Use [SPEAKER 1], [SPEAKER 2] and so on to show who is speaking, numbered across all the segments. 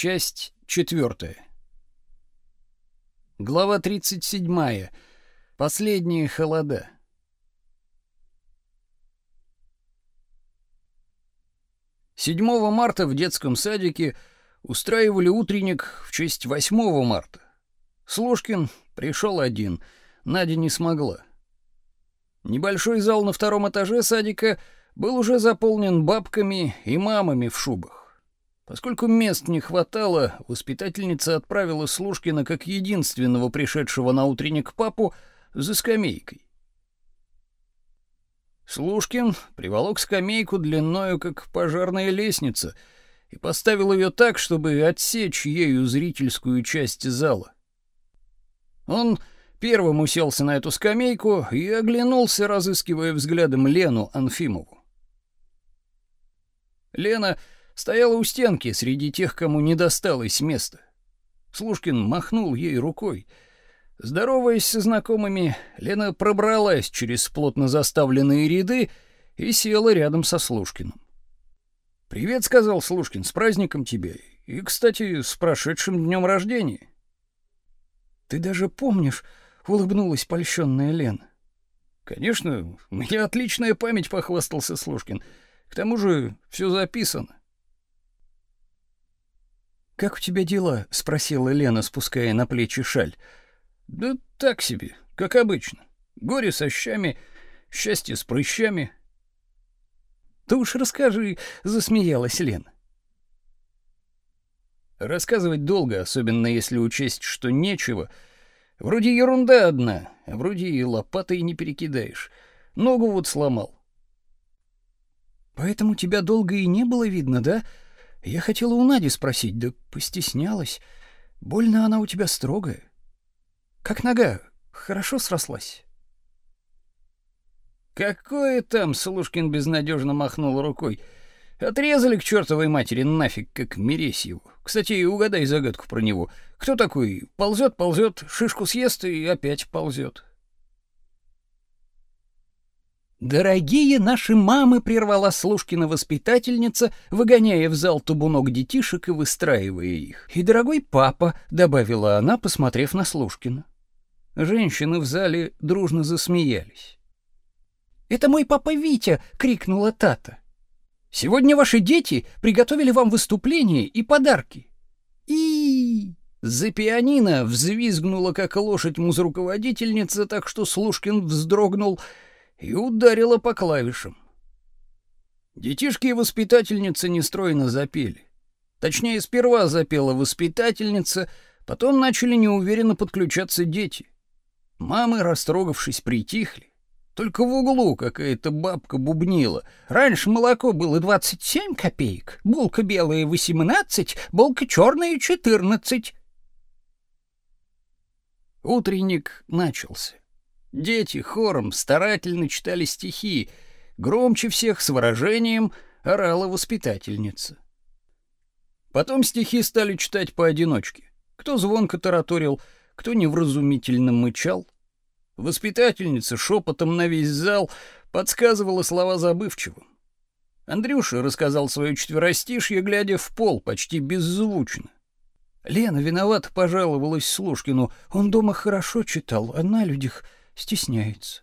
[SPEAKER 1] Часть четвертая. Глава 37. Последние холода. Седьмого марта в детском садике устраивали утренник в честь 8 марта. Слушкин пришел один, Надя не смогла. Небольшой зал на втором этаже садика был уже заполнен бабками и мамами в шубах. Поскольку мест не хватало, воспитательница отправила Слушкина как единственного пришедшего на утренник папу за скамейкой. Слушкин приволок скамейку длиною, как пожарная лестница, и поставил ее так, чтобы отсечь ею зрительскую часть зала. Он первым уселся на эту скамейку и оглянулся, разыскивая взглядом Лену Анфимову. Лена стояла у стенки среди тех, кому не досталось места. Слушкин махнул ей рукой. Здороваясь со знакомыми, Лена пробралась через плотно заставленные ряды и села рядом со Слушкиным. «Привет», — сказал Слушкин, — «с праздником тебя. И, кстати, с прошедшим днем рождения».
[SPEAKER 2] «Ты даже помнишь», — улыбнулась польщенная Лена.
[SPEAKER 1] «Конечно, у меня отличная память», — похвастался Слушкин. «К тому же все записано».
[SPEAKER 2] «Как у тебя дела?» — спросила Лена, спуская на плечи шаль.
[SPEAKER 1] «Да так себе, как обычно. Горе со щами, счастье с прыщами».
[SPEAKER 2] «Ты уж расскажи», — засмеялась Лена.
[SPEAKER 1] Рассказывать долго, особенно если учесть, что нечего. Вроде ерунда одна, а вроде и лопатой не перекидаешь. Ногу вот сломал.
[SPEAKER 2] Поэтому тебя долго и не было видно, да? Я хотела у Нади спросить, да постеснялась. Больно она у тебя строгая. Как нога? Хорошо срослась?
[SPEAKER 1] Какое там, Слушкин безнадежно махнул рукой. Отрезали к чертовой матери нафиг, как Мересьеву. Кстати, угадай загадку про него. Кто такой? Ползет, ползет, шишку съест и опять ползет.
[SPEAKER 2] «Дорогие наши мамы!» — прервала Слушкина воспитательница, выгоняя в зал тубунок детишек и выстраивая их. «И дорогой папа!» — добавила она, посмотрев на Слушкина. Женщины в зале дружно засмеялись. «Это мой папа Витя!» — крикнула Тата. Сегодня ваши дети приготовили вам выступление и подарки. И за пианино взвизгнула, как лошадь музруководительница, так что Слушкин вздрогнул и ударила по клавишам. Детишки и воспитательница нестройно запели. Точнее, сперва запела воспитательница, потом начали неуверенно подключаться дети. Мамы, растрогавшись, притихли. Только в углу какая-то бабка бубнила. Раньше молоко было 27 копеек, булка белая 18, булка черная 14. Утренник начался. Дети хором старательно читали стихи, громче всех с выражением орала воспитательница. Потом стихи стали читать поодиночке. Кто звонко тараторил, кто невразумительно мычал — Воспитательница шепотом на весь зал подсказывала слова забывчивым. Андрюша рассказал свое четверостишье, глядя в пол, почти беззвучно. Лена виновато пожаловалась Слушкину. Он дома хорошо читал, а на людях стесняется.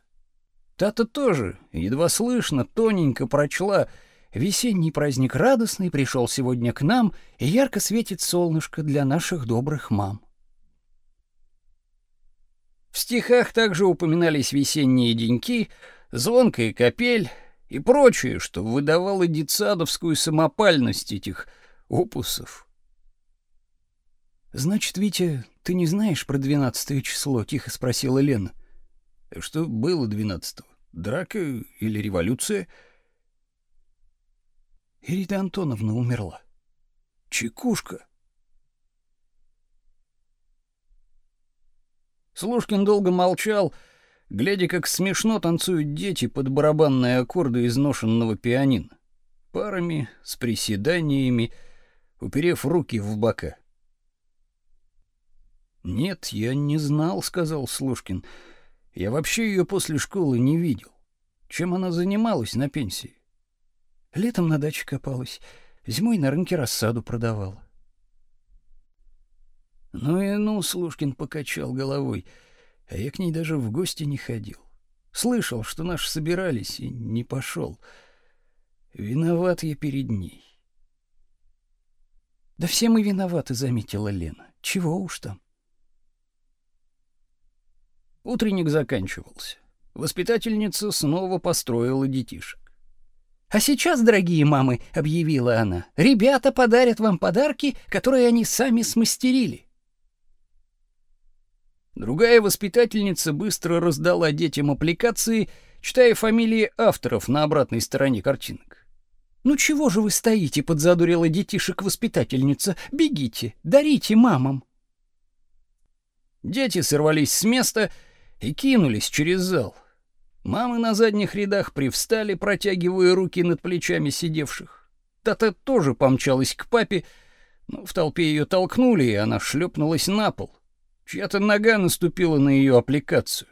[SPEAKER 2] Тата тоже, едва слышно, тоненько прочла «Весенний праздник радостный пришел сегодня к нам, и ярко светит солнышко для наших добрых мам». В стихах также упоминались весенние деньки, звонкая капель и прочее, что выдавало детсадовскую самопальность этих опусов. Значит, Витя, ты не знаешь про двенадцатое число, тихо спросила Лена.
[SPEAKER 1] Что было двенадцатого? Драка или революция?
[SPEAKER 2] Ирида Антоновна умерла.
[SPEAKER 1] Чекушка. Слушкин долго молчал, глядя, как смешно танцуют дети под барабанные аккорды изношенного пианино, парами, с приседаниями, уперев руки в бока. «Нет, я не знал», — сказал Слушкин. «Я вообще ее после школы не видел. Чем она занималась на пенсии?»
[SPEAKER 2] «Летом на даче копалась, зимой на рынке рассаду продавала».
[SPEAKER 1] Ну и ну, Слушкин покачал головой, а я к ней даже в гости не ходил. Слышал, что наши собирались, и не пошел. Виноват я перед ней.
[SPEAKER 2] Да все мы виноваты, заметила Лена. Чего уж там.
[SPEAKER 1] Утренник заканчивался. Воспитательница снова построила детишек.
[SPEAKER 2] А сейчас, дорогие мамы, объявила она, ребята подарят вам подарки, которые они сами смастерили.
[SPEAKER 1] Другая воспитательница быстро раздала детям аппликации, читая фамилии авторов на обратной стороне картинок.
[SPEAKER 2] Ну чего же вы стоите, подзадурила детишек воспитательница. Бегите, дарите мамам.
[SPEAKER 1] Дети сорвались с места и кинулись через зал. Мамы на задних рядах привстали, протягивая руки над плечами сидевших. Тата тоже помчалась к папе, но в толпе ее толкнули, и она шлепнулась на пол. Чья-то нога наступила на ее аппликацию.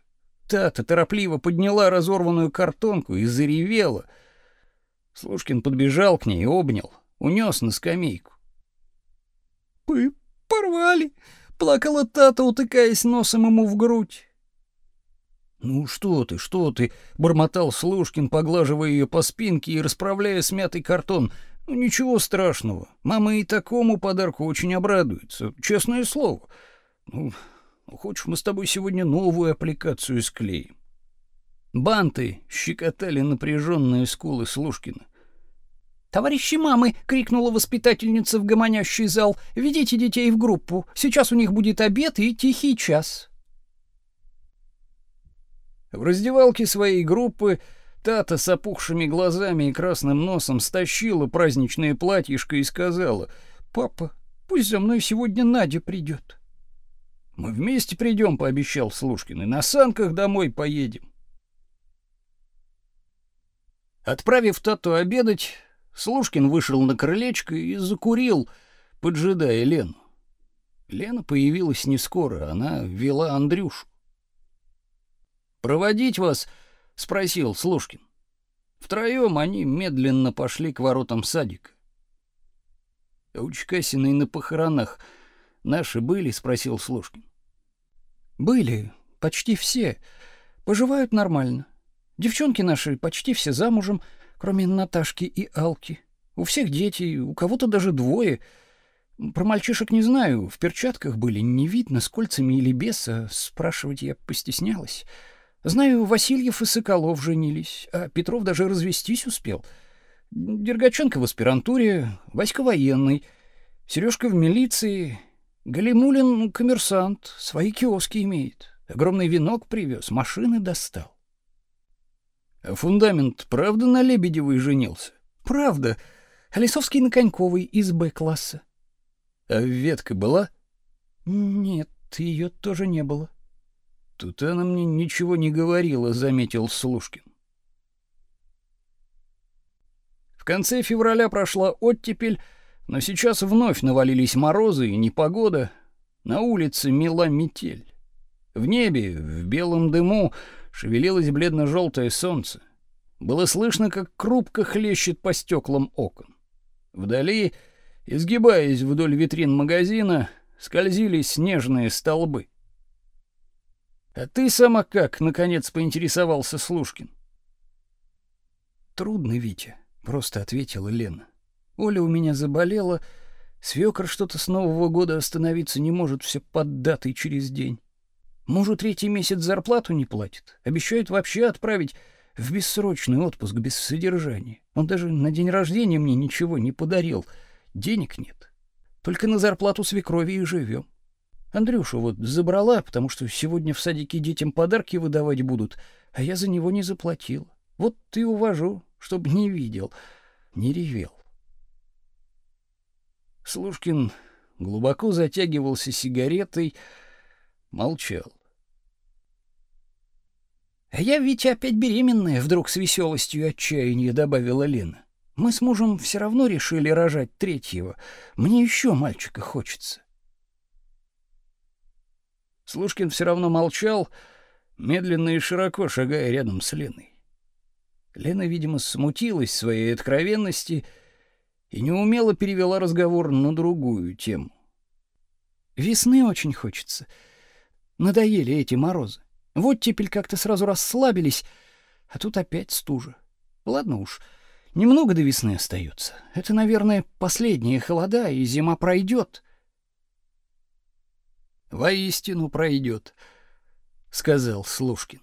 [SPEAKER 1] Тата торопливо подняла разорванную картонку и заревела. Слушкин подбежал к ней и обнял, унес на скамейку.
[SPEAKER 2] «Вы порвали!» — плакала Тата, утыкаясь носом ему в грудь.
[SPEAKER 1] «Ну что ты, что ты?» — бормотал Слушкин, поглаживая ее по спинке и расправляя смятый картон. «Ну ничего страшного. Мама и такому подарку очень обрадуется. Честное слово. Ну, ну хочешь, мы с тобой сегодня новую аппликацию склеим?» Банты щекотали напряженные скулы Слушкина.
[SPEAKER 2] «Товарищи мамы!» — крикнула воспитательница в гомонящий зал. «Ведите детей в группу. Сейчас у них будет обед и тихий час».
[SPEAKER 1] В раздевалке своей группы Тата с опухшими глазами и красным носом стащила праздничное платьишко и сказала, «Папа, пусть за мной сегодня Надя придет». «Мы вместе придем», — пообещал Слушкин, — «и на санках домой поедем». Отправив Тату обедать, Слушкин вышел на крылечко и закурил, поджидая Лену. Лена появилась не скоро, она вела Андрюшу. «Проводить вас?» — спросил Слушкин. Втроем они медленно пошли к воротам садика. «А у Чкасиной на похоронах наши были?» — спросил Слушкин.
[SPEAKER 2] «Были, почти все. Поживают нормально. Девчонки наши почти все замужем, кроме Наташки и Алки. У всех дети, у кого-то даже двое. Про мальчишек не знаю, в перчатках были, не видно, с кольцами или без, а спрашивать я постеснялась». Знаю, Васильев и Соколов женились, а Петров даже развестись успел. Дергаченко в аспирантуре, Васька военный, Сережка в милиции, Галимулин коммерсант, свои киоски имеет. Огромный венок привез, машины достал.
[SPEAKER 1] Фундамент правда на Лебедевой женился?
[SPEAKER 2] Правда. А Лисовский на Коньковой из Б-класса.
[SPEAKER 1] А ветка была?
[SPEAKER 2] Нет, ее тоже не было.
[SPEAKER 1] Тут она мне ничего не говорила, заметил Слушкин. В конце февраля прошла оттепель, но сейчас вновь навалились морозы и непогода. На улице мела метель. В небе, в белом дыму, шевелилось бледно-желтое солнце. Было слышно, как крупка хлещет по стеклам окон. Вдали, изгибаясь вдоль витрин магазина, скользили снежные столбы. А ты сама как, наконец поинтересовался Слушкин.
[SPEAKER 2] Трудно, Витя, просто ответила Лена. Оля у меня заболела, свекр что-то с Нового года остановиться не может, все под датой через день. Мужу третий месяц зарплату не платит, обещают вообще отправить в бессрочный отпуск без содержания. Он даже на день рождения мне ничего не подарил, денег нет. Только на зарплату свекрови и живем. Андрюшу вот забрала, потому что сегодня в садике детям подарки выдавать будут, а я за него не заплатил. Вот ты увожу, чтобы не видел, не ревел.
[SPEAKER 1] Слушкин глубоко затягивался сигаретой, молчал.
[SPEAKER 2] А я ведь опять беременная, вдруг с веселостью и отчаянием добавила Лена. Мы с мужем все равно решили рожать третьего. Мне еще мальчика хочется.
[SPEAKER 1] Слушкин все равно молчал, медленно и широко шагая рядом с Леной. Лена, видимо, смутилась своей откровенности и неумело перевела разговор на другую тему.
[SPEAKER 2] Весны очень хочется. Надоели эти морозы. Вот теперь как-то сразу расслабились, а тут опять стужа. Ладно уж, немного до весны остается. Это, наверное, последние холода, и зима пройдет.
[SPEAKER 1] Воистину пройдет, сказал Слушкин.